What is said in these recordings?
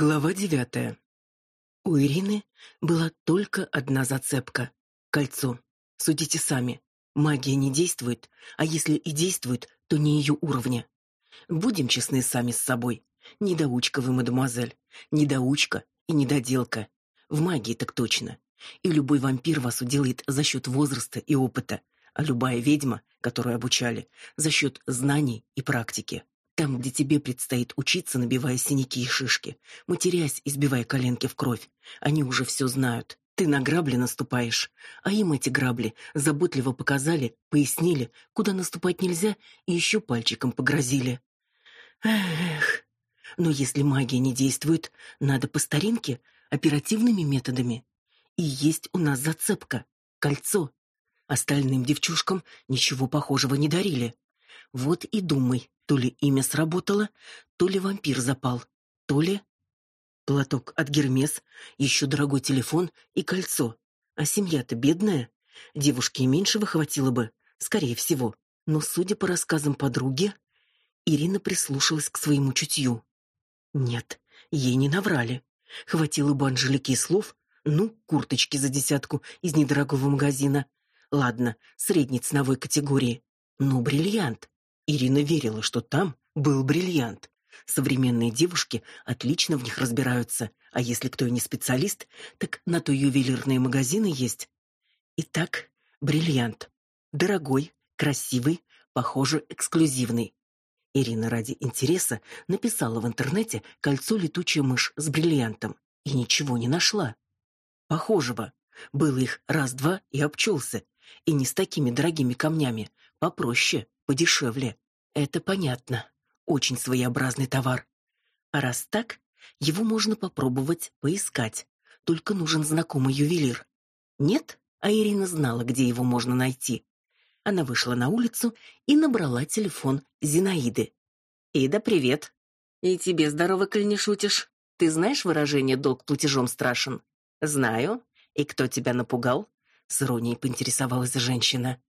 Глава девятая. У Ирины была только одна зацепка — кольцо. Судите сами. Магия не действует, а если и действует, то не ее уровня. Будем честны сами с собой. Недоучка вы, мадемуазель. Недоучка и недоделка. В магии так точно. И любой вампир вас уделает за счет возраста и опыта, а любая ведьма, которую обучали, за счет знаний и практики. Там, где тебе предстоит учиться, набивая синяки и шишки, матерясь и сбивая коленки в кровь, они уже все знают. Ты на грабли наступаешь, а им эти грабли заботливо показали, пояснили, куда наступать нельзя, и еще пальчиком погрозили. Эх. Но если магия не действует, надо по старинке, оперативными методами. И есть у нас зацепка кольцо. Остальным девчушкам ничего похожего не дарили. Вот и думай, то ли имя сработало, то ли вампир запал, то ли платок от Гермес, еще дорогой телефон и кольцо. А семья-то бедная. Девушке и меньшего хватило бы, скорее всего. Но, судя по рассказам подруги, Ирина прислушалась к своему чутью. Нет, ей не наврали. Хватило бы Анжелики слов, ну, курточки за десятку из недорогого магазина. Ладно, средней ценовой категории. Но бриллиант. Ирина верила, что там был бриллиант. Современные девушки отлично в них разбираются, а если кто и не специалист, так на то ювелирные магазины есть. Итак, бриллиант. Дорогой, красивый, похоже, эксклюзивный. Ирина ради интереса написала в интернете кольцо летучая мышь с бриллиантом и ничего не нашла. Похожего. Было их раз-два и обчелся. И не с такими дорогими камнями, попроще, подешевле. Это понятно. Очень своеобразный товар. А раз так, его можно попробовать поискать. Только нужен знакомый ювелир. Нет? А Ирина знала, где его можно найти. Она вышла на улицу и набрала телефон Зинаиды. «Ида, привет!» «И тебе здорово, коль не шутишь. Ты знаешь выражение «долг платежом страшен»?» «Знаю. И кто тебя напугал?» С иронией поинтересовалась женщина.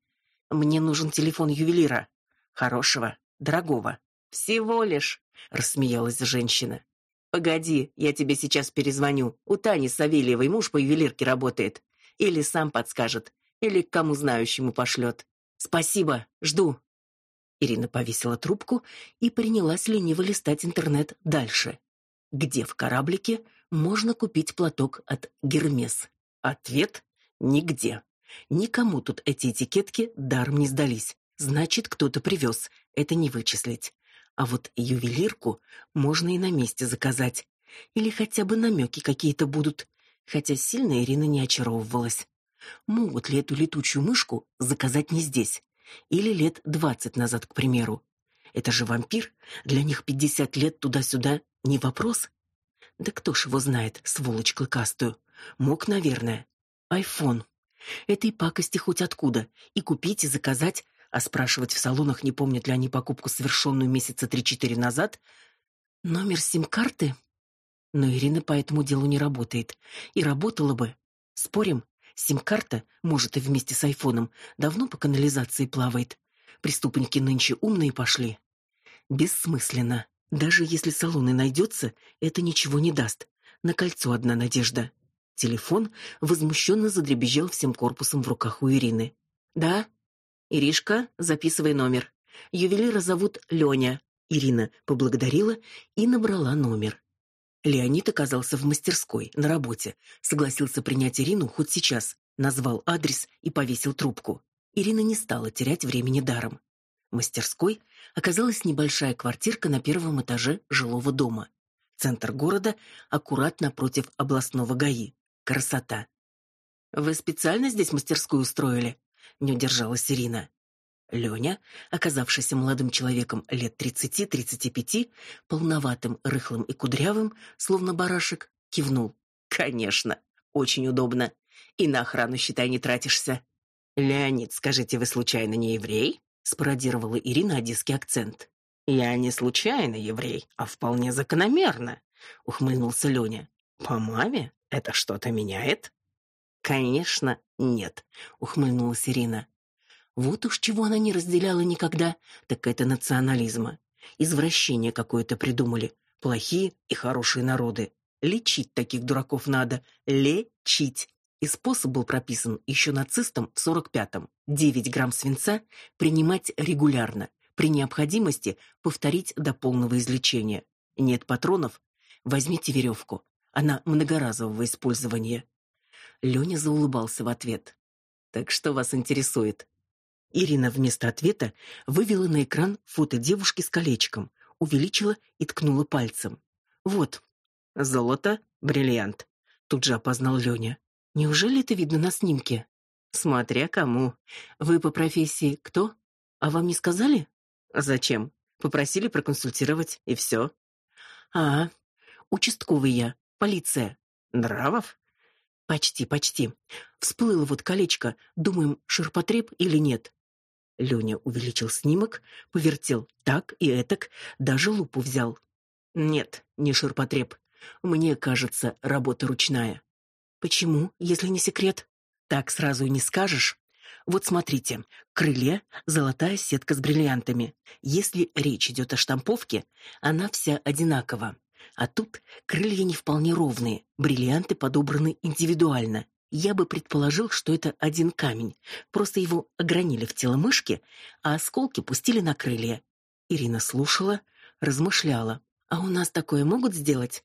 «Мне нужен телефон ювелира. Хорошего, дорогого. Всего лишь, рассмеялась женщина. Погоди, я тебе сейчас перезвоню. У Тани Савельевой муж по ювелирке работает. Или сам подскажет, или к кому знающему пошлет. Спасибо, жду. Ирина повесила трубку и принялась лениво листать интернет дальше. Где в кораблике можно купить платок от Гермес? Ответ нигде. Никому тут эти этикетки даром не сдались. Значит, кто-то привез. Это не вычислить. А вот ювелирку можно и на месте заказать. Или хотя бы намеки какие-то будут. Хотя сильно Ирина не очаровывалась. Могут ли эту летучую мышку заказать не здесь? Или лет двадцать назад, к примеру? Это же вампир. Для них пятьдесят лет туда-сюда не вопрос. Да кто ж его знает, сволочь клыкастую. Мог, наверное. Айфон. Этой пакости хоть откуда. И купить, и заказать а спрашивать в салонах, не помнят ли они покупку, совершенную месяца три-четыре назад, номер сим-карты? Но Ирина по этому делу не работает. И работала бы. Спорим, сим-карта, может, и вместе с айфоном, давно по канализации плавает. Преступники нынче умные пошли. Бессмысленно. Даже если салон и найдется, это ничего не даст. На кольцо одна надежда. Телефон возмущенно задребезжал всем корпусом в руках у Ирины. «Да?» Иришка, записывай номер. Ювелира зовут Лёня. Ирина поблагодарила и набрала номер. Леонид оказался в мастерской, на работе. Согласился принять Ирину хоть сейчас. Назвал адрес и повесил трубку. Ирина не стала терять времени даром. Мастерской оказалась небольшая квартирка на первом этаже жилого дома. Центр города, аккурат напротив областного ГАИ. Красота. Вы специально здесь мастерскую устроили? не удержалась Ирина. Лёня, оказавшийся молодым человеком лет тридцати-тридцати пяти, полноватым, рыхлым и кудрявым, словно барашек, кивнул. Конечно, очень удобно. И на охрану, считай, не тратишься. Леонид, скажите, вы случайно не еврей? спародировала Ирина одесский акцент. Я не случайно еврей, а вполне закономерно, ухмыльнулся Лёня. По маме это что-то меняет? Конечно, нет, ухмыльнулась Ирина. Вот уж чего она не разделяла никогда, так это национализма. Извращение какое-то придумали. Плохие и хорошие народы. Лечить таких дураков надо, лечить. И способ был прописан еще нацистам в 45-м. 9 грамм свинца принимать регулярно, при необходимости повторить до полного излечения. Нет патронов? Возьмите веревку. Она многоразового использования. Леня заулыбался в ответ. Так что вас интересует? Ирина вместо ответа вывела на экран фото девушки с колечком, увеличила и ткнула пальцем. Вот. Золото, бриллиант. Тут же опознал Леня. Неужели это видно на снимке? Смотря кому. Вы по профессии кто? А вам не сказали? Зачем? Попросили проконсультировать и все. А, участковый я, полиция. Нравов? Почти, почти. Всплыло вот колечко, думаем, ширпотреб или нет. Лёня увеличил снимок, повертел так и этак, даже лупу взял. Нет, не ширпотреб. Мне кажется, работа ручная. Почему, если не секрет? Так сразу и не скажешь. Вот смотрите, крылья золотая сетка с бриллиантами. Если речь идет о штамповке, она вся одинакова. А тут крылья не вполне ровные, бриллианты подобраны индивидуально. Я бы предположил, что это один камень. Просто его огранили в тело мышки, а осколки пустили на крылья. Ирина слушала, размышляла. А у нас такое могут сделать?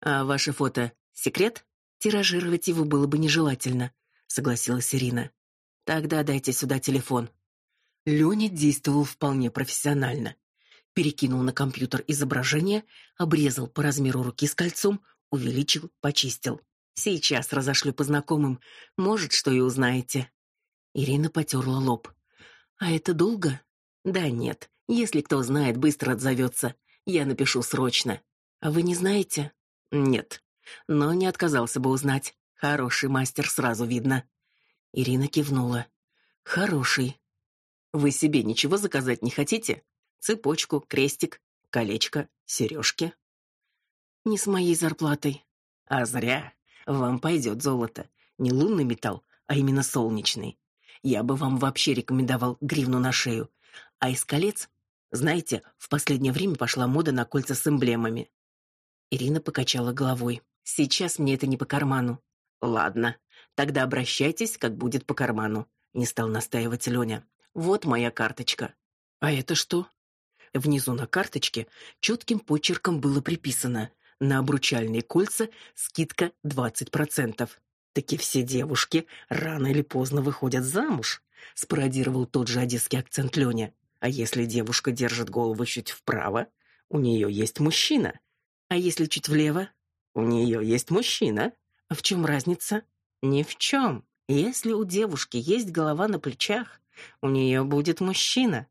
А ваше фото секрет? Тиражировать его было бы нежелательно, согласилась Ирина. Тогда дайте сюда телефон. Лёня действовал вполне профессионально. Перекинул на компьютер изображение, обрезал по размеру руки с кольцом, увеличил, почистил. Сейчас разошлю по знакомым, может, что и узнаете. Ирина потёрла лоб. А это долго? Да нет. Если кто знает, быстро отзовётся. Я напишу срочно. А вы не знаете? Нет. Но не отказался бы узнать. Хороший мастер сразу видно. Ирина кивнула. Хороший. Вы себе ничего заказать не хотите? Цепочку, крестик, колечко, сережки? Не с моей зарплатой. А зря. Вам пойдет золото. Не лунный металл, а именно солнечный. Я бы вам вообще рекомендовал гривну на шею. А из колец, знаете, в последнее время пошла мода на кольца с эмблемами. Ирина покачала головой. Сейчас мне это не по карману. Ладно, тогда обращайтесь, как будет по карману, не стал настаивать Лёня. Вот моя карточка. А это что? Внизу на карточке четким почерком было приписано: на обручальные кольца скидка 20%. Таки все девушки рано или поздно выходят замуж, спародировал тот же одесский акцент Лёня. А если девушка держит голову чуть вправо, у нее есть мужчина. А если чуть влево, у нее есть мужчина. А в чем разница? Ни в чем. Если у девушки есть голова на плечах, у нее будет мужчина.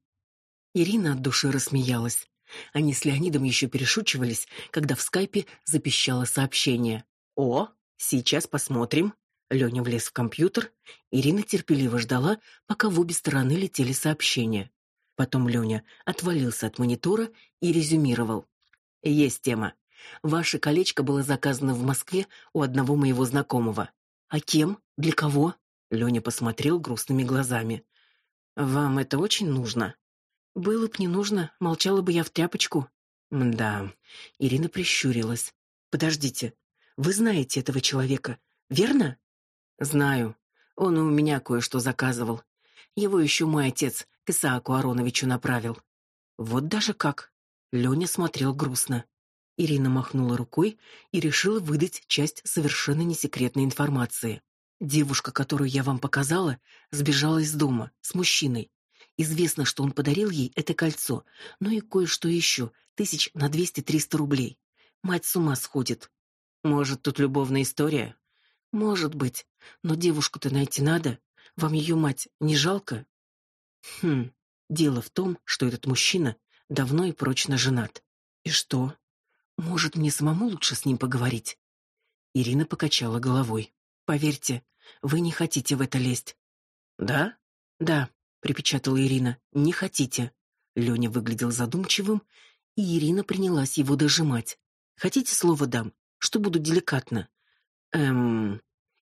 Ирина от души рассмеялась. Они с Леонидом еще перешучивались, когда в скайпе запищало сообщение. «О, сейчас посмотрим». Леня влез в компьютер, Ирина терпеливо ждала, пока в обе стороны летели сообщения. Потом Леня отвалился от монитора и резюмировал. «Есть тема. Ваше колечко было заказано в Москве у одного моего знакомого. А кем? Для кого? Лёня посмотрел грустными глазами. Вам это очень нужно? Было б не нужно, молчала бы я в тряпочку. Да. Ирина прищурилась. Подождите. Вы знаете этого человека, верно? Знаю. Он у меня кое-что заказывал. Его еще мой отец к Исааку Ароновичу направил. Вот даже как. Лёня смотрел грустно. Ирина махнула рукой и решила выдать часть совершенно несекретной информации. Девушка, которую я вам показала, сбежала из дома с мужчиной. Известно, что он подарил ей это кольцо, но и кое-что еще, тысяч на двести-триста рублей. Мать с ума сходит. Может, тут любовная история? Может быть. Но девушку-то найти надо. Вам ее мать не жалко? Хм. Дело в том, что этот мужчина давно и прочно женат. И что? Может, мне самому лучше с ним поговорить? Ирина покачала головой. Поверьте, вы не хотите в это лезть. Да? Да, припечатала Ирина. Не хотите. Лёня выглядел задумчивым, и Ирина принялась его дожимать. Хотите слово дам, что буду деликатно? Эм,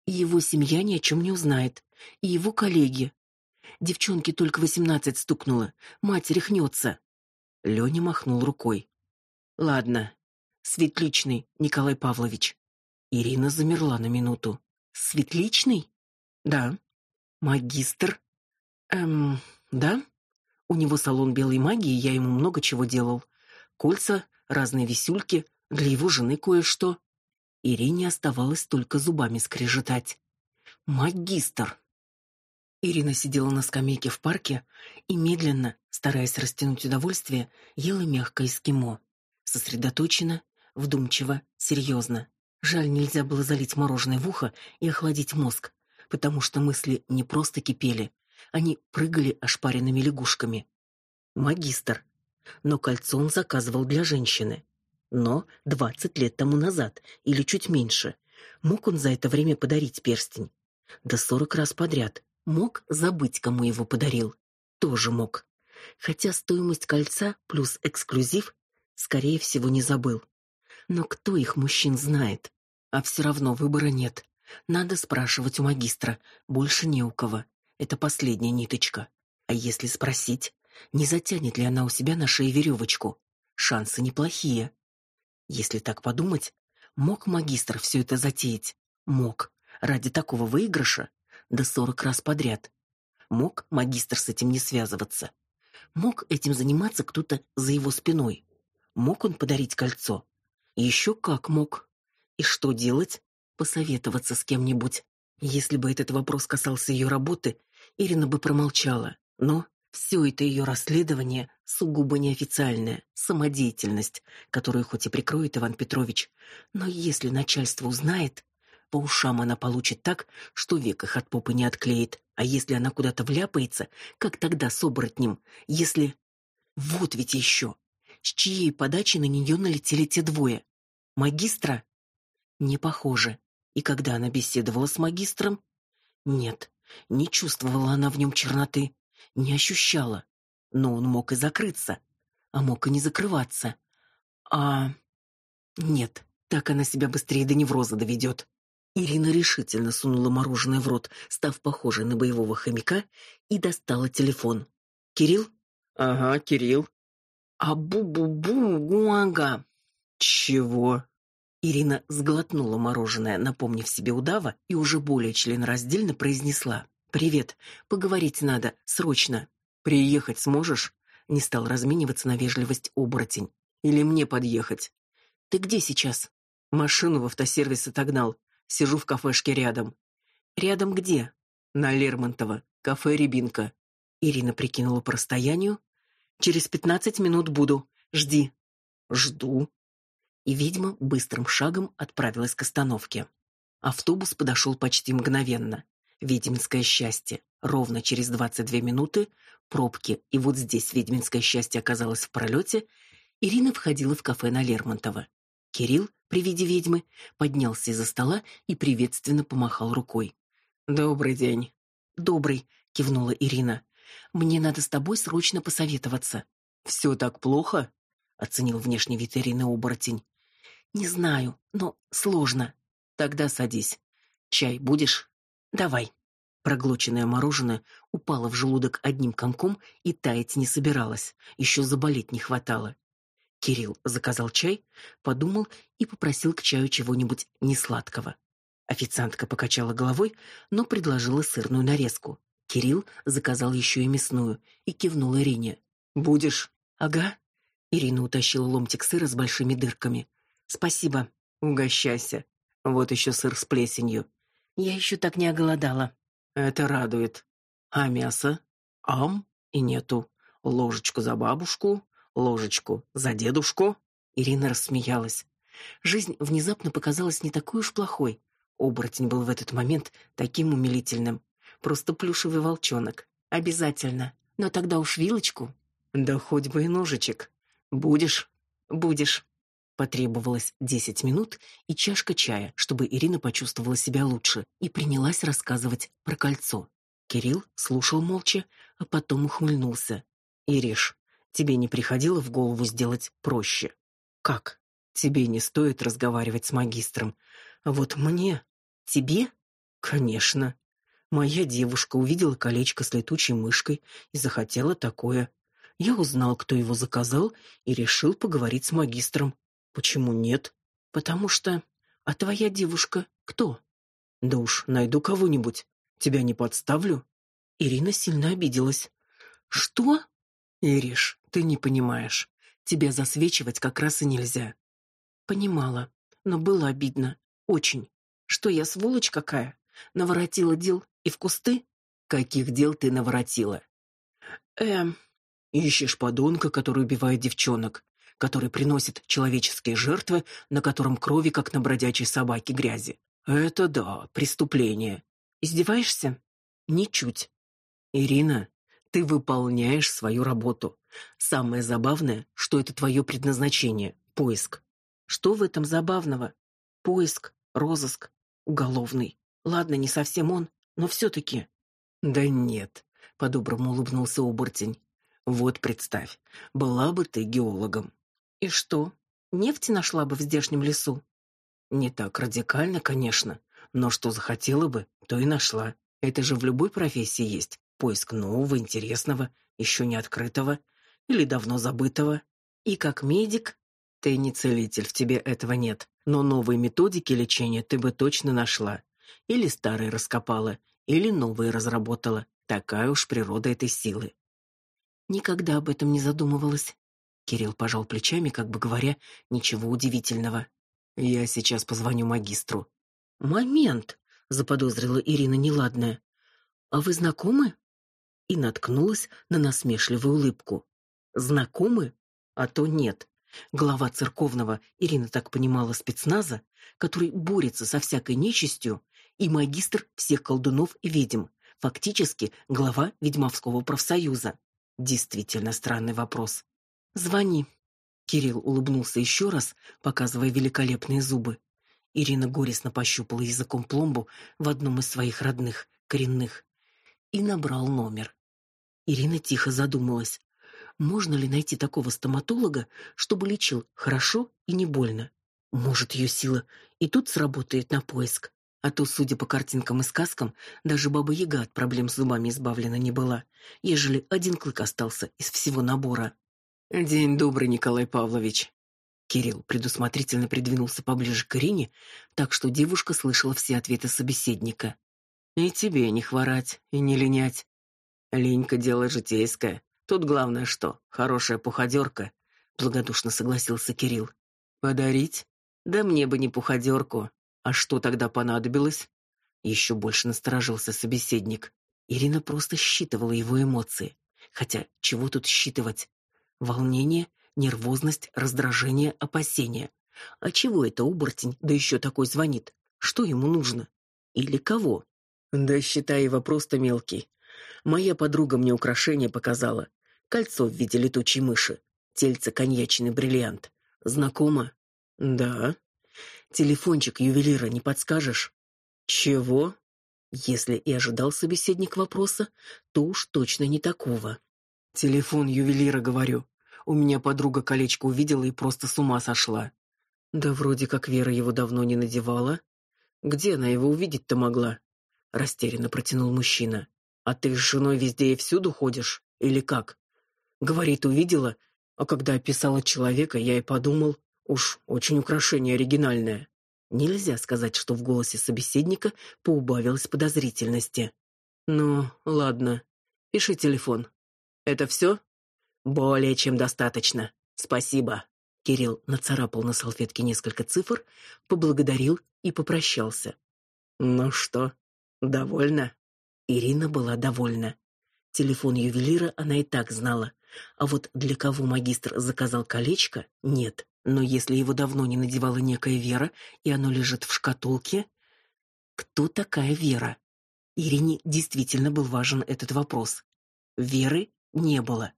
и его семья ни о чем не узнает, и его коллеги. Девчонке только восемнадцать стукнуло, мать рехнется. Лёня махнул рукой. Ладно, Светличный Николай Павлович. Ирина замерла на минуту. Светличный? Да. Магистр? Эм, да. У него салон белой магии, я ему много чего делал. Кольца, разные висюльки, для его жены кое-что. Ирине оставалось только зубами скрежетать. Магистр. Ирина сидела на скамейке в парке и медленно, стараясь растянуть удовольствие, ела мягкое эскимо. Сосредоточенно, вдумчиво, серьезно. Жаль, нельзя было залить мороженое в ухо и охладить мозг, потому что мысли не просто кипели, они прыгали ошпаренными лягушками. Магистр. Но кольцо он заказывал для женщины. Но двадцать лет тому назад или чуть меньше. Мог он за это время подарить перстень? Да сорок раз подряд. Мог забыть, кому его подарил. Тоже мог. Хотя стоимость кольца плюс эксклюзив, скорее всего, не забыл. Но кто их мужчин знает? А все равно выбора нет. Надо спрашивать у магистра, больше не у кого. Это последняя ниточка. А если спросить, не затянет ли она у себя на шее веревочку? Шансы неплохие. Если так подумать, мог магистр все это затеять? Мог. Ради такого выигрыша? Да сорок раз подряд. Мог магистр с этим не связываться? Мог этим заниматься кто-то за его спиной? Мог он подарить кольцо? Еще как мог. И что делать? Посоветоваться с кем-нибудь. Если бы этот вопрос касался ее работы, Ирина бы промолчала. Но все это ее расследование сугубо неофициальная самодеятельность, которую хоть и прикроет Иван Петрович, но если начальство узнает, по ушам она получит так, что век их от попы не отклеит. А если она куда-то вляпается, как тогда с оборотнем? Если... Вот ведь еще с чьей подачи на нее налетели те двое. Магистра? Не похоже. И когда она беседовала с магистром? Нет, не чувствовала она в нем черноты, не ощущала. Но он мог и закрыться, а мог и не закрываться. А... Нет, так она себя быстрее до невроза доведет. Ирина решительно сунула мороженое в рот, став похожей на боевого хомяка, и достала телефон. «Кирилл?» «Ага, Кирилл. А бу-бу-бу-гуага. Чего? Ирина сглотнула мороженое, напомнив себе удава, и уже более членораздельно произнесла: "Привет, поговорить надо, срочно. Приехать сможешь?" Не стал размениваться на вежливость оборотень. Или мне подъехать? Ты где сейчас? Машину в автосервис отогнал. Сижу в кафешке рядом. Рядом где? На Лермонтова, кафе Рябинка. Ирина прикинула по расстоянию, Через пятнадцать минут буду. Жди. Жду. И ведьма быстрым шагом отправилась к остановке. Автобус подошел почти мгновенно. Ведьминское счастье. Ровно через двадцать две минуты пробки, и вот здесь ведьминское счастье оказалось в пролете, Ирина входила в кафе на Лермонтова. Кирилл при виде ведьмы поднялся из-за стола и приветственно помахал рукой. Добрый день. Добрый, кивнула Ирина. Мне надо с тобой срочно посоветоваться. Все так плохо? оценил внешний вид Ирины оборотень. Не знаю, но сложно. Тогда садись. Чай будешь? Давай. Проглоченное мороженое упало в желудок одним комком и таять не собиралось, еще заболеть не хватало. Кирилл заказал чай, подумал и попросил к чаю чего-нибудь несладкого. Официантка покачала головой, но предложила сырную нарезку. Кирилл заказал еще и мясную и кивнул Ирине. Будешь? Ага. Ирина утащила ломтик сыра с большими дырками. Спасибо. Угощайся. Вот еще сыр с плесенью. Я еще так не оголодала. Это радует. А мясо? Ам и нету. Ложечку за бабушку, ложечку за дедушку. Ирина рассмеялась. Жизнь внезапно показалась не такой уж плохой. Оборотень был в этот момент таким умилительным. Просто плюшевый волчонок. Обязательно. Но тогда уж вилочку. Да хоть бы и ножичек. Будешь? Будешь. Потребовалось десять минут и чашка чая, чтобы Ирина почувствовала себя лучше и принялась рассказывать про кольцо. Кирилл слушал молча, а потом ухмыльнулся. Ириш, тебе не приходило в голову сделать проще? Как? Тебе не стоит разговаривать с магистром. А вот мне, тебе? Конечно. Моя девушка увидела колечко с летучей мышкой и захотела такое. Я узнал, кто его заказал, и решил поговорить с магистром. Почему нет? Потому что... А твоя девушка кто? Да уж, найду кого-нибудь. Тебя не подставлю. Ирина сильно обиделась. Что? Ириш, ты не понимаешь. Тебя засвечивать как раз и нельзя. Понимала, но было обидно. Очень. Что я сволочь какая? Наворотила дел и в кусты? Каких дел ты наворотила? Эм, ищешь подонка, который убивает девчонок, который приносит человеческие жертвы, на котором крови, как на бродячей собаке, грязи. Это да, преступление. Издеваешься? Ничуть. Ирина, ты выполняешь свою работу. Самое забавное, что это твое предназначение поиск. Что в этом забавного? Поиск, розыск, уголовный. Ладно, не совсем он, но все таки Да нет, по-доброму улыбнулся оборотень. Вот представь, была бы ты геологом. И что? Нефть нашла бы в здешнем лесу? Не так радикально, конечно, но что захотела бы, то и нашла. Это же в любой профессии есть поиск нового, интересного, еще не открытого или давно забытого. И как медик, ты не целитель, в тебе этого нет, но новые методики лечения ты бы точно нашла. Или старые раскопала, или новые разработала. Такая уж природа этой силы. Никогда об этом не задумывалась. Кирилл пожал плечами, как бы говоря, ничего удивительного. Я сейчас позвоню магистру. Момент, заподозрила Ирина неладное. А вы знакомы? И наткнулась на насмешливую улыбку. Знакомы? А то нет. Глава церковного, Ирина так понимала, спецназа, который борется со всякой нечистью, и магистр всех колдунов и ведьм, фактически глава ведьмовского профсоюза. Действительно странный вопрос. Звони. Кирилл улыбнулся еще раз, показывая великолепные зубы. Ирина горестно пощупала языком пломбу в одном из своих родных, коренных, и набрал номер. Ирина тихо задумалась. Можно ли найти такого стоматолога, чтобы лечил хорошо и не больно? Может, ее сила и тут сработает на поиск. А то, судя по картинкам и сказкам, даже баба Яга от проблем с зубами избавлена не была, ежели один клык остался из всего набора. День добрый, Николай Павлович. Кирилл предусмотрительно придвинулся поближе к Ирине, так что девушка слышала все ответы собеседника. И тебе не хворать, и не линять. Ленька дело житейское. Тут главное что? Хорошая пуходерка. Благодушно согласился Кирилл. Подарить? Да мне бы не пуходерку. А что тогда понадобилось? Еще больше насторожился собеседник. Ирина просто считывала его эмоции. Хотя чего тут считывать? Волнение, нервозность, раздражение, опасение. А чего это оборотень, да еще такой звонит? Что ему нужно? Или кого? Да считай его просто мелкий. Моя подруга мне украшение показала. Кольцо в виде летучей мыши. Тельце коньячный бриллиант. Знакомо? Да. Телефончик ювелира не подскажешь? Чего? Если и ожидал собеседник вопроса, то уж точно не такого. Телефон ювелира, говорю. У меня подруга колечко увидела и просто с ума сошла. Да вроде как Вера его давно не надевала. Где она его увидеть-то могла? Растерянно протянул мужчина. А ты с женой везде и всюду ходишь или как? Говорит, увидела, а когда описала человека, я и подумал, уж очень украшение оригинальное. Нельзя сказать, что в голосе собеседника поубавилось подозрительности. Ну, ладно. Пиши телефон. Это все? Более чем достаточно. Спасибо. Кирилл нацарапал на салфетке несколько цифр, поблагодарил и попрощался. Ну что, довольна? Ирина была довольна. Телефон ювелира она и так знала, а вот для кого магистр заказал колечко нет. Но если его давно не надевала некая Вера, и оно лежит в шкатулке, кто такая Вера? Ирине действительно был важен этот вопрос. Веры не было.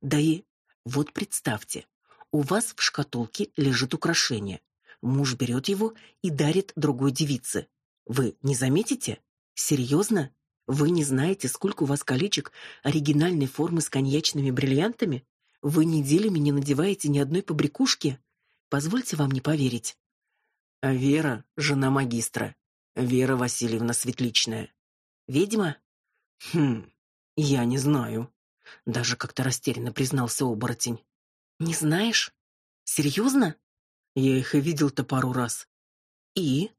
Да и вот представьте, у вас в шкатулке лежит украшение. Муж берет его и дарит другой девице. Вы не заметите? Серьезно? Вы не знаете, сколько у вас колечек оригинальной формы с коньячными бриллиантами? Вы неделями не надеваете ни одной побрякушки? Позвольте вам не поверить. А Вера жена магистра. Вера Васильевна Светличная. Ведьма? Хм. Я не знаю. Даже как-то растерянно признался оборотень. Не знаешь? Серьезно? Я их и видел-то пару раз. И?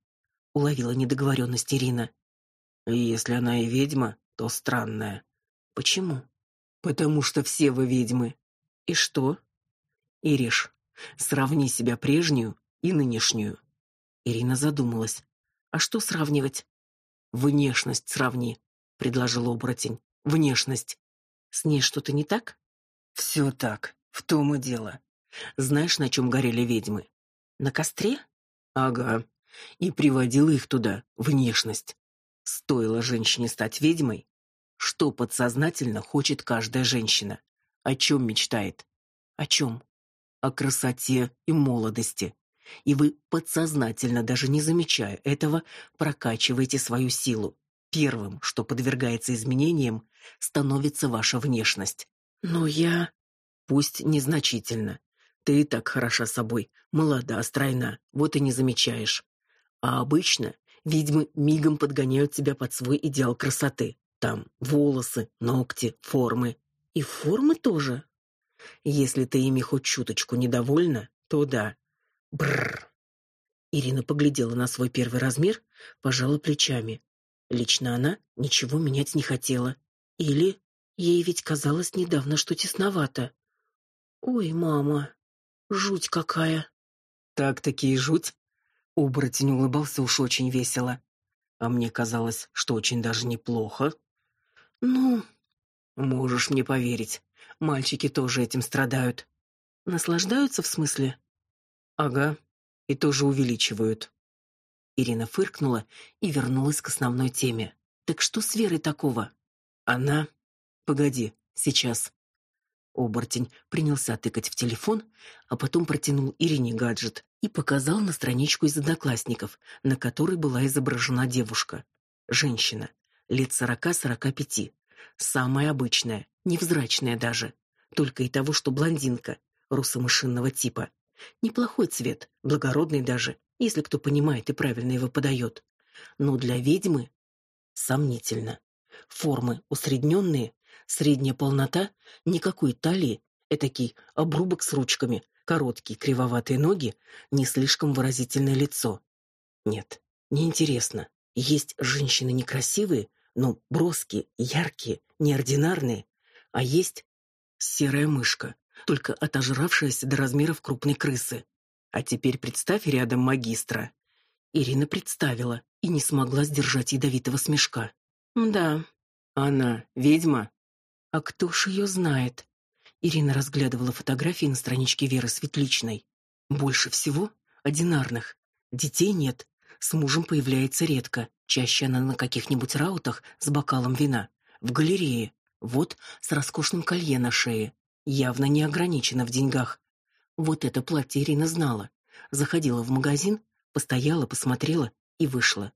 Уловила недоговоренность Ирина. Если она и ведьма, то странная. Почему? Потому что все вы ведьмы. И что? Ириш, сравни себя прежнюю и нынешнюю. Ирина задумалась. А что сравнивать? Внешность сравни, предложил оборотень. Внешность. С ней что-то не так? Все так, в том и дело. Знаешь, на чем горели ведьмы? На костре? Ага. И приводила их туда внешность. Стоило женщине стать ведьмой, что подсознательно хочет каждая женщина, о чем мечтает. О чем? О красоте и молодости. И вы подсознательно, даже не замечая этого, прокачиваете свою силу. Первым, что подвергается изменениям, становится ваша внешность. Но я... Пусть незначительно. Ты и так хороша собой, молода, стройна, вот и не замечаешь. А обычно ведьмы мигом подгоняют тебя под свой идеал красоты. Там волосы, ногти, формы. И формы тоже. Если ты ими хоть чуточку недовольна, то да. Бррр. Ирина поглядела на свой первый размер, пожала плечами. Лично она ничего менять не хотела. Или ей ведь казалось недавно, что тесновато. Ой, мама, жуть какая. Так-таки и жуть. Оборотень улыбался уж очень весело. А мне казалось, что очень даже неплохо. Ну, можешь мне поверить, мальчики тоже этим страдают. Наслаждаются в смысле? Ага, и тоже увеличивают. Ирина фыркнула и вернулась к основной теме. Так что с Верой такого? Она... Погоди, сейчас. Оборотень принялся тыкать в телефон, а потом протянул Ирине гаджет и показал на страничку из одноклассников, на которой была изображена девушка. Женщина, лет сорока-сорока пяти. Самая обычная, невзрачная даже. Только и того, что блондинка, русомышинного типа. Неплохой цвет, благородный даже, если кто понимает и правильно его подает. Но для ведьмы сомнительно. Формы усредненные, средняя полнота, никакой талии, этакий обрубок с ручками, короткие кривоватые ноги, не слишком выразительное лицо. Нет, неинтересно. Есть женщины некрасивые, но броские, яркие, неординарные, а есть серая мышка, только отожравшаяся до размеров крупной крысы. А теперь представь рядом магистра. Ирина представила и не смогла сдержать ядовитого смешка. Да, она ведьма. А кто ж ее знает? Ирина разглядывала фотографии на страничке Веры Светличной. Больше всего одинарных. Детей нет. С мужем появляется редко. Чаще она на каких-нибудь раутах с бокалом вина. В галерее. Вот с роскошным колье на шее. Явно не ограничена в деньгах. Вот это платье Ирина знала. Заходила в магазин, постояла, посмотрела и вышла.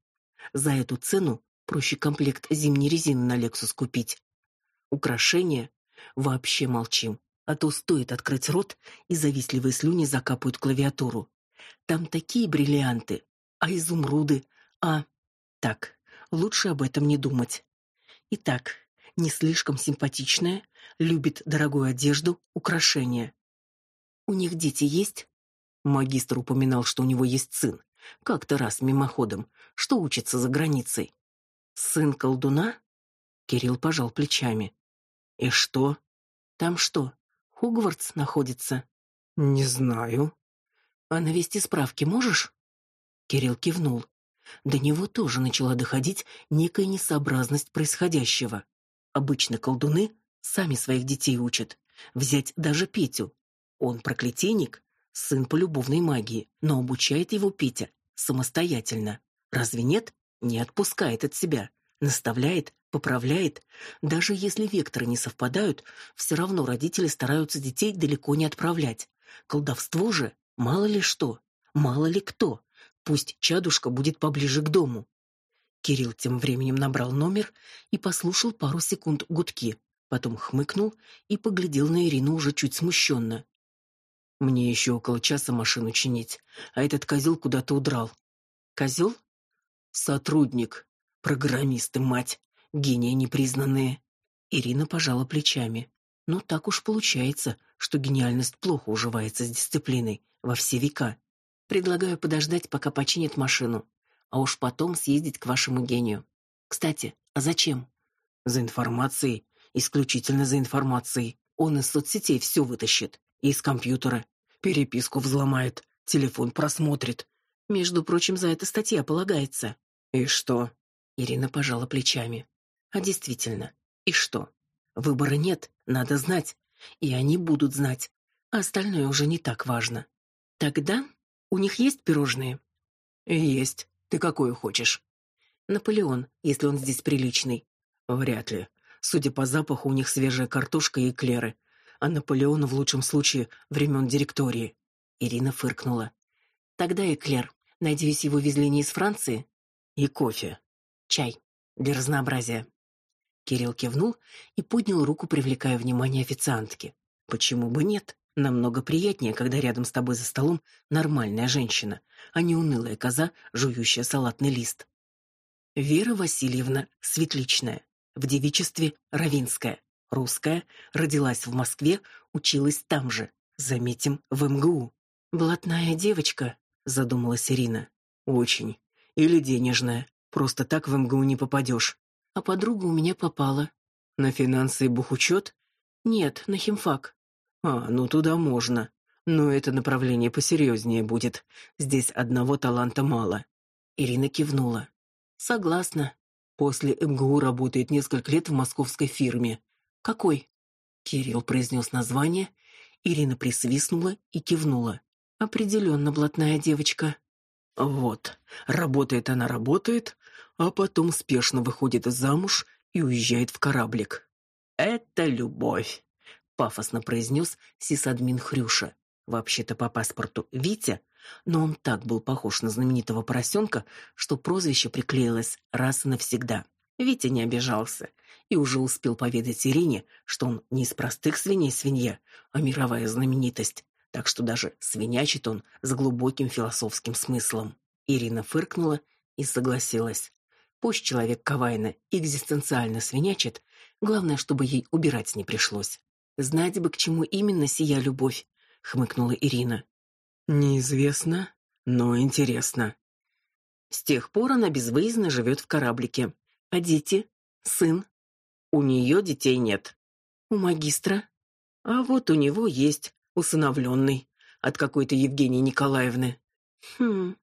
За эту цену проще комплект зимней резины на Lexus купить. Украшения вообще молчим, а то стоит открыть рот, и завистливые слюни закапают клавиатуру. Там такие бриллианты, а изумруды, а так, лучше об этом не думать. Итак, не слишком симпатичная, любит дорогую одежду, украшения. У них дети есть? Магистр упоминал, что у него есть сын. Как-то раз мимоходом, что учится за границей. Сын колдуна? Кирилл пожал плечами. И что? Там что? Хогвартс находится? Не знаю. А навести справки можешь? Кирилл кивнул. До него тоже начала доходить некая несообразность происходящего. Обычно колдуны сами своих детей учат. Взять даже Петю. Он проклятийник, сын по любовной магии, но обучает его Петя самостоятельно. Разве нет? Не отпускает от себя, наставляет, поправляет. Даже если векторы не совпадают, все равно родители стараются детей далеко не отправлять. Колдовство же, мало ли что, мало ли кто. Пусть чадушка будет поближе к дому. Кирилл тем временем набрал номер и послушал пару секунд гудки, потом хмыкнул и поглядел на Ирину уже чуть смущенно. Мне еще около часа машину чинить, а этот козел куда-то удрал. Козел? Сотрудник, программисты, мать, гения непризнанные. Ирина пожала плечами. Но так уж получается, что гениальность плохо уживается с дисциплиной во все века. Предлагаю подождать, пока починят машину, а уж потом съездить к вашему гению. Кстати, а зачем? За информацией, исключительно за информацией. Он из соцсетей все вытащит, из компьютера, переписку взломает, телефон просмотрит. Между прочим, за это статья полагается. И что? Ирина пожала плечами. А действительно, и что? Выбора нет, надо знать, и они будут знать. А остальное уже не так важно. Тогда у них есть пирожные? Есть. Ты какую хочешь? Наполеон, если он здесь приличный. Вряд ли. Судя по запаху, у них свежая картошка и эклеры, а Наполеон в лучшем случае времен директории. Ирина фыркнула. Тогда эклер. Надеюсь, его везли не из Франции? И кофе. Чай. Для разнообразия. Кирилл кивнул и поднял руку, привлекая внимание официантки. Почему бы нет? Намного приятнее, когда рядом с тобой за столом нормальная женщина, а не унылая коза, жующая салатный лист. Вера Васильевна Светличная, в девичестве Равинская, русская, родилась в Москве, училась там же, заметим, в МГУ. Блатная девочка, задумалась Ирина. Очень. Или денежная. Просто так в МГУ не попадешь. А подруга у меня попала. На финансы и бухучет? Нет, на химфак. А, ну туда можно. Но это направление посерьезнее будет. Здесь одного таланта мало. Ирина кивнула. Согласна. После МГУ работает несколько лет в московской фирме. Какой? Кирилл произнес название, Ирина присвистнула и кивнула. Определенно блатная девочка. Вот. Работает она, работает, а потом спешно выходит замуж и уезжает в кораблик. Это любовь, пафосно произнес сисадмин Хрюша. Вообще-то по паспорту Витя, но он так был похож на знаменитого поросенка, что прозвище приклеилось раз и навсегда. Витя не обижался и уже успел поведать Ирине, что он не из простых свиней свинья, а мировая знаменитость, так что даже свинячит он с глубоким философским смыслом. Ирина фыркнула и согласилась. Пусть человек Кавайна экзистенциально свинячит, главное, чтобы ей убирать не пришлось. Знать бы, к чему именно сия любовь, хмыкнула Ирина. Неизвестно, но интересно. С тех пор она безвыездно живет в кораблике. А дети? Сын? У нее детей нет. У магистра? А вот у него есть, усыновленный, от какой-то Евгении Николаевны. Хм,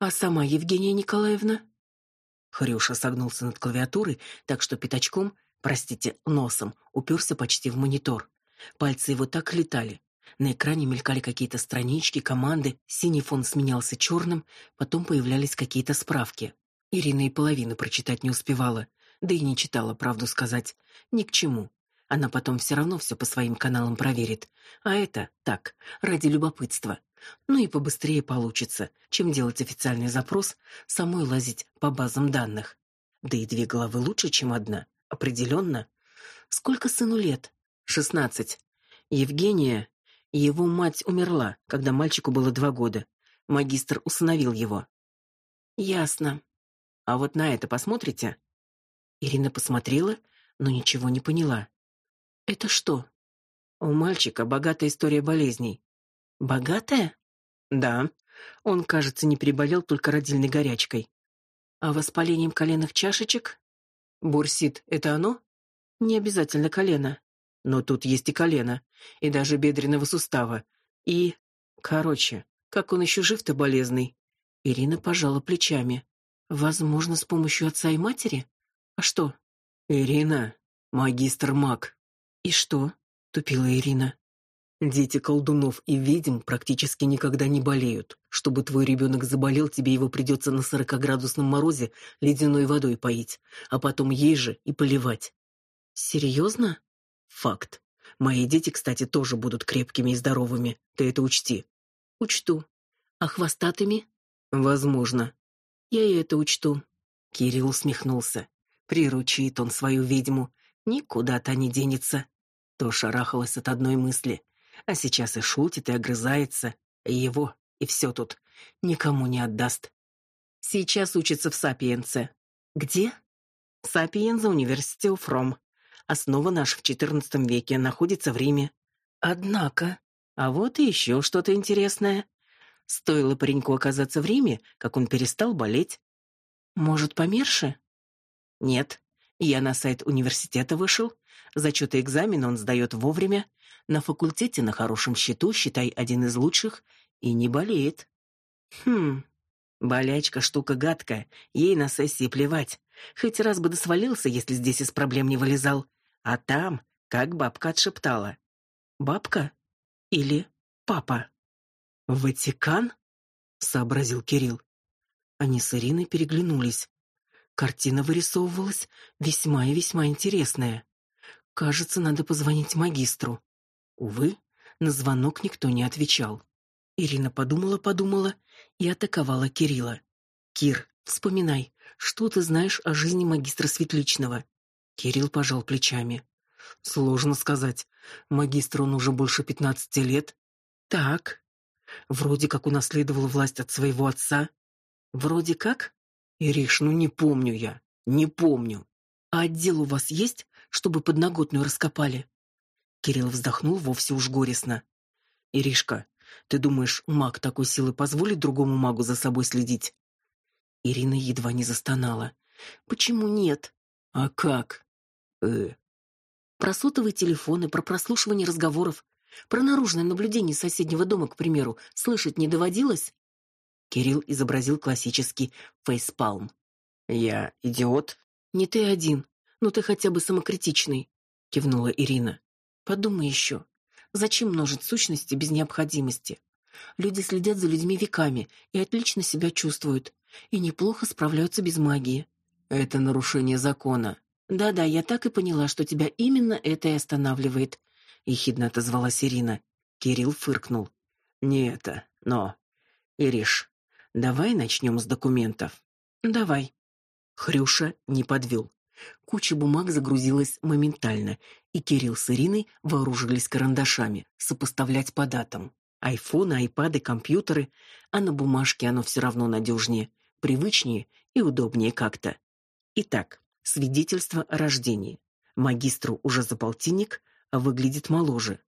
а сама Евгения Николаевна? Хрюша согнулся над клавиатурой, так что пятачком, простите, носом, уперся почти в монитор. Пальцы его так летали, на экране мелькали какие-то странички, команды, синий фон сменялся черным, потом появлялись какие-то справки. Ирина и половины прочитать не успевала, да и не читала, правду сказать. Ни к чему. Она потом все равно все по своим каналам проверит. А это так, ради любопытства. Ну и побыстрее получится, чем делать официальный запрос, самой лазить по базам данных. Да и две головы лучше, чем одна. Определенно. Сколько сыну лет? Шестнадцать. Евгения его мать умерла, когда мальчику было два года. Магистр усыновил его. Ясно. А вот на это посмотрите? Ирина посмотрела, но ничего не поняла. Это что? У мальчика богатая история болезней. Богатая? Да. Он, кажется, не переболел только родильной горячкой. А воспалением коленных чашечек? Бурсит это оно? Не обязательно колено. Но тут есть и колено, и даже бедренного сустава. И... Короче, как он еще жив-то болезный? Ирина пожала плечами. Возможно, с помощью отца и матери? А что? Ирина, магистр маг. И что? Тупила Ирина. Дети колдунов и ведьм практически никогда не болеют. Чтобы твой ребенок заболел, тебе его придется на сорокаградусном морозе ледяной водой поить, а потом ей же и поливать. Серьезно? Факт. Мои дети, кстати, тоже будут крепкими и здоровыми. Ты это учти. Учту. А хвостатыми? Возможно. Я и это учту. Кирилл усмехнулся. Приручит он свою ведьму, никуда та не денется. То шарахалась от одной мысли, а сейчас и шутит, и огрызается, и его, и все тут никому не отдаст. Сейчас учится в Сапиенце. Где? Сапиенza университет Фром основа наша в XIV веке, находится в Риме. Однако, а вот и еще что-то интересное. Стоило пареньку оказаться в Риме, как он перестал болеть. Может, померше? Нет. Я на сайт университета вышел. Зачеты экзамена он сдает вовремя. На факультете на хорошем счету, считай, один из лучших, и не болеет. Хм, болячка штука гадкая, ей на сессии плевать. Хоть раз бы досвалился, если здесь из проблем не вылезал. А там, как бабка отшептала. Бабка или папа? Ватикан? сообразил Кирилл. Они с Ириной переглянулись. Картина вырисовывалась весьма и весьма интересная. Кажется, надо позвонить магистру. Увы, на звонок никто не отвечал. Ирина подумала-подумала и атаковала Кирилла. «Кир, вспоминай, что ты знаешь о жизни магистра Светличного?» Кирилл пожал плечами. «Сложно сказать. Магистр он уже больше пятнадцати лет». «Так. Вроде как унаследовал власть от своего отца». «Вроде как?» «Ириш, ну не помню я. Не помню». «А отдел у вас есть, чтобы подноготную раскопали?» Кирилл вздохнул вовсе уж горестно. «Иришка, ты думаешь, маг такой силы позволит другому магу за собой следить?» Ирина едва не застонала. «Почему нет?» «А как?» «Э...» «Про сотовые телефоны, про прослушивание разговоров, про наружное наблюдение соседнего дома, к примеру, слышать не доводилось?» Кирилл изобразил классический фейспалм. «Я идиот?» «Не ты один, но ты хотя бы самокритичный», — кивнула Ирина. «Подумай еще. Зачем множить сущности без необходимости? Люди следят за людьми веками и отлично себя чувствуют, и неплохо справляются без магии. Это нарушение закона. Да-да, я так и поняла, что тебя именно это и останавливает, ехидно отозвалась Ирина. Кирилл фыркнул. Не это, но Ириш, Давай начнем с документов. Давай. Хрюша не подвел. Куча бумаг загрузилась моментально, и Кирилл с Ириной вооружились карандашами, сопоставлять по датам. Айфоны, айпады, компьютеры, а на бумажке оно все равно надежнее, привычнее и удобнее как-то. Итак, свидетельство о рождении. Магистру уже за полтинник, а выглядит моложе.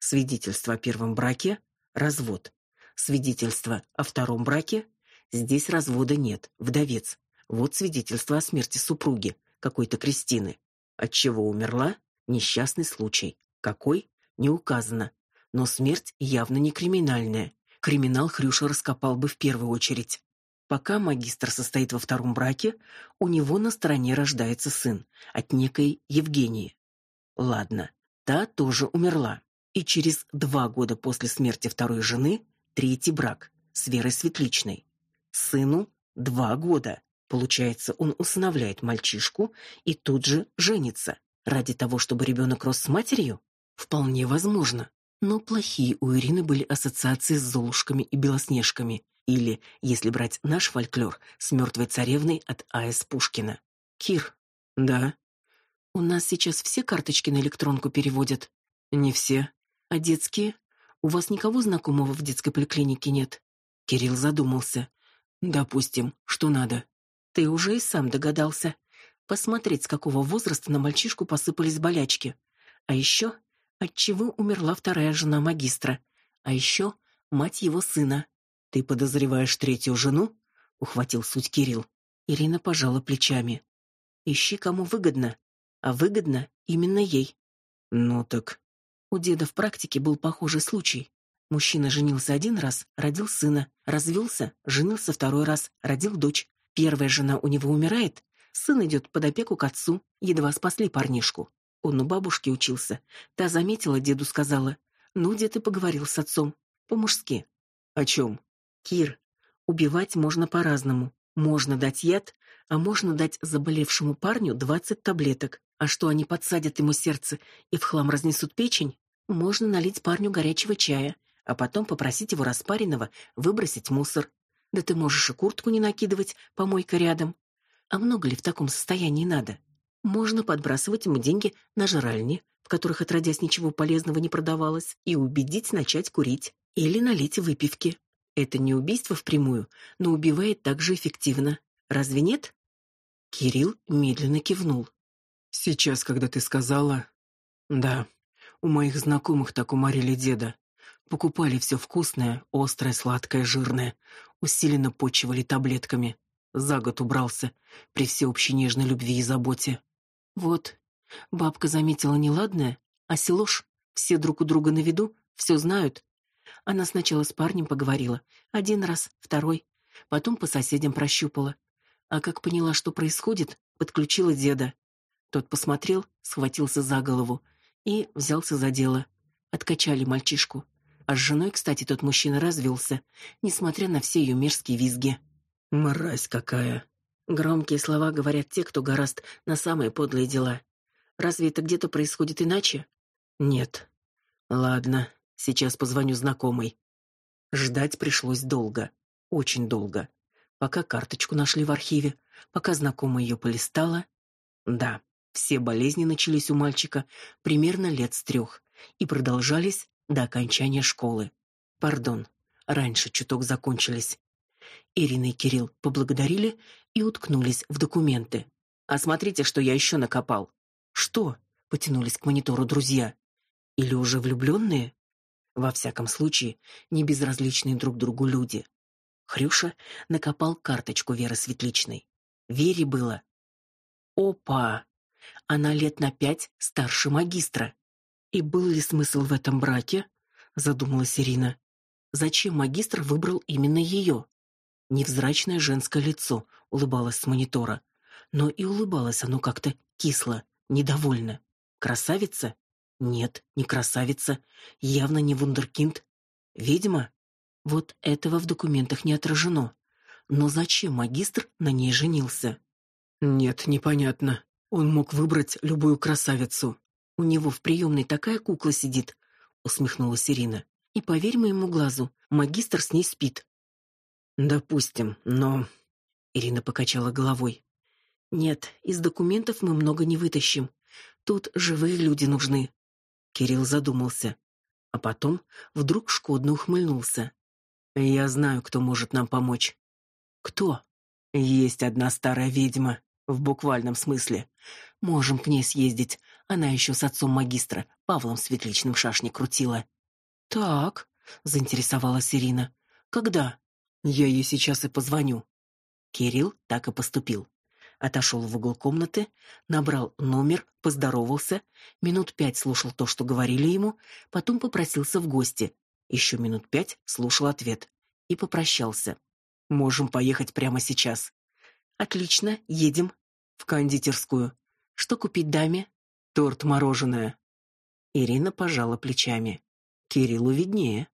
Свидетельство о первом браке развод. Свидетельство о втором браке? Здесь развода нет, вдовец. Вот свидетельство о смерти супруги, какой-то Кристины. От чего умерла? Несчастный случай. Какой? Не указано. Но смерть явно не криминальная. Криминал Хрюша раскопал бы в первую очередь. Пока магистр состоит во втором браке, у него на стороне рождается сын от некой Евгении. Ладно, та тоже умерла. И через два года после смерти второй жены Третий брак с Верой Светличной. Сыну два года. Получается, он усыновляет мальчишку и тут же женится. Ради того, чтобы ребенок рос с матерью? Вполне возможно. Но плохие у Ирины были ассоциации с Золушками и Белоснежками. Или, если брать наш фольклор, с мертвой царевной от А.С. Пушкина. Кир. Да. У нас сейчас все карточки на электронку переводят. Не все. А детские? У вас никого знакомого в детской поликлинике нет? Кирилл задумался. Допустим, что надо? Ты уже и сам догадался. Посмотреть, с какого возраста на мальчишку посыпались болячки. А еще, от чего умерла вторая жена магистра. А еще мать его сына. Ты подозреваешь третью жену? ухватил суть Кирилл. Ирина пожала плечами. Ищи, кому выгодно, а выгодно именно ей. Ну так у деда в практике был похожий случай. Мужчина женился один раз, родил сына, развелся, женился второй раз, родил дочь. Первая жена у него умирает, сын идет под опеку к отцу, едва спасли парнишку. Он у бабушки учился. Та заметила, деду сказала: "Ну, дед и поговорил с отцом по-мужски". "О чем?» "Кир, убивать можно по-разному. Можно дать яд, а можно дать заболевшему парню двадцать таблеток. А что они подсадят ему сердце и в хлам разнесут печень? Можно налить парню горячего чая, а потом попросить его распаренного выбросить мусор. Да ты можешь и куртку не накидывать, помойка рядом. А много ли в таком состоянии надо? Можно подбрасывать ему деньги на жральни, в которых отродясь ничего полезного не продавалось, и убедить начать курить. Или налить выпивки. Это не убийство впрямую, но убивает так же эффективно. Разве нет? Кирилл медленно кивнул. Сейчас, когда ты сказала... Да, у моих знакомых так уморили деда. Покупали все вкусное, острое, сладкое, жирное. Усиленно почивали таблетками. За год убрался при всеобщей нежной любви и заботе. Вот, бабка заметила неладное, а селош, все друг у друга на виду, все знают. Она сначала с парнем поговорила, один раз, второй, потом по соседям прощупала. А как поняла, что происходит, подключила деда. Тот посмотрел, схватился за голову и взялся за дело. Откачали мальчишку. А с женой, кстати, тот мужчина развелся, несмотря на все ее мерзкие визги. Мразь какая. Громкие слова говорят те, кто гораст на самые подлые дела. Разве это где-то происходит иначе? Нет. Ладно, сейчас позвоню знакомой. Ждать пришлось долго, очень долго. Пока карточку нашли в архиве, пока знакомая ее полистала. Да, все болезни начались у мальчика примерно лет с трех и продолжались до окончания школы. Пардон, раньше чуток закончились. Ирина и Кирилл поблагодарили и уткнулись в документы. «А смотрите, что я еще накопал». «Что?» — потянулись к монитору друзья. «Или уже влюбленные?» Во всяком случае, не безразличные друг другу люди. Хрюша накопал карточку Веры Светличной. Вере было. Опа! Она лет на пять старше магистра. И был ли смысл в этом браке? Задумалась Ирина. Зачем магистр выбрал именно ее? Невзрачное женское лицо улыбалось с монитора, но и улыбалось оно как-то кисло, недовольно. Красавица? Нет, не красавица, явно не вундеркинд. Ведьма? Вот этого в документах не отражено. Но зачем магистр на ней женился? Нет, непонятно. Он мог выбрать любую красавицу. У него в приемной такая кукла сидит, усмехнулась Ирина. И поверь моему глазу, магистр с ней спит. Допустим, но Ирина покачала головой. Нет, из документов мы много не вытащим. Тут живые люди нужны. Кирилл задумался, а потом вдруг шкодно ухмыльнулся. Я знаю, кто может нам помочь. Кто? Есть одна старая ведьма, в буквальном смысле. Можем к ней съездить. Она еще с отцом магистра, Павлом Светличным шашни крутила. Так, заинтересовалась Ирина. Когда? Я ей сейчас и позвоню. Кирилл так и поступил. Отошел в угол комнаты, набрал номер, поздоровался, минут пять слушал то, что говорили ему, потом попросился в гости. Еще минут пять слушал ответ и попрощался. Можем поехать прямо сейчас. Отлично, едем в кондитерскую. Что купить даме? Торт мороженое. Ирина пожала плечами. Кириллу виднее.